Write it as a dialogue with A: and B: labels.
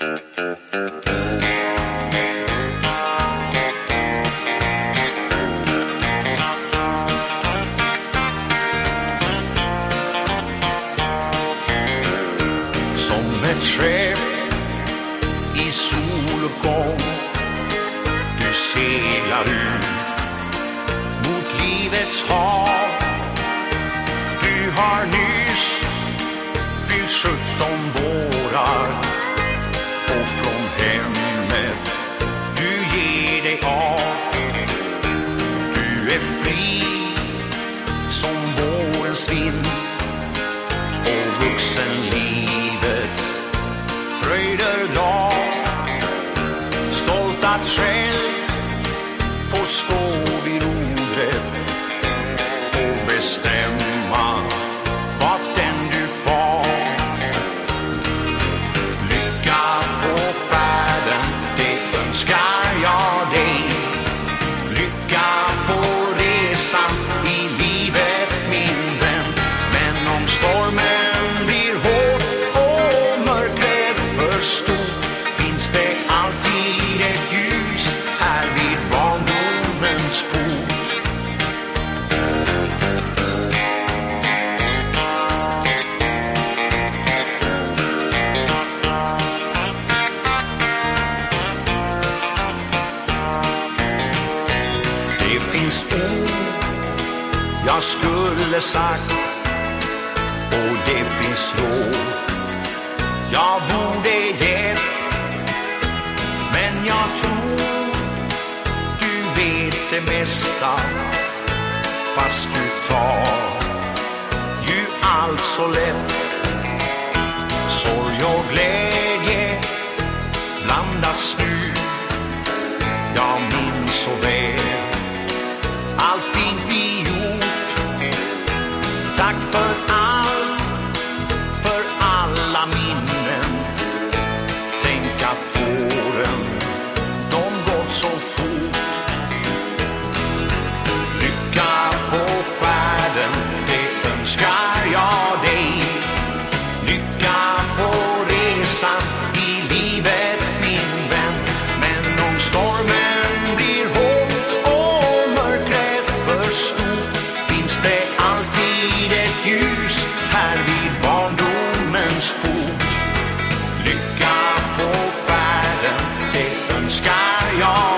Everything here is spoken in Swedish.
A: Som ett skepp i soluppgång Du seglar ut mot livets hav. Du har nyss fyllt sjutton vår. Stå vid rodret och bestämma vart än du far. Lycka på färden, det önskar jag dig. Lycka på resan i livet min vän. Men om stormen blir hård och mörkret för stort barndomens Det finns ord jag skulle sagt och det finns råd jag borde gett det mesta fast du tar ju allt så lätt. Sorg och glädje blandas nu. Jag minns så väl allt fint vi ensam i livet min vän. Men om stormen blir hård och mörkret för stort finns det alltid ett ljus här vid barndomens port Lycka på färden, det önskar jag.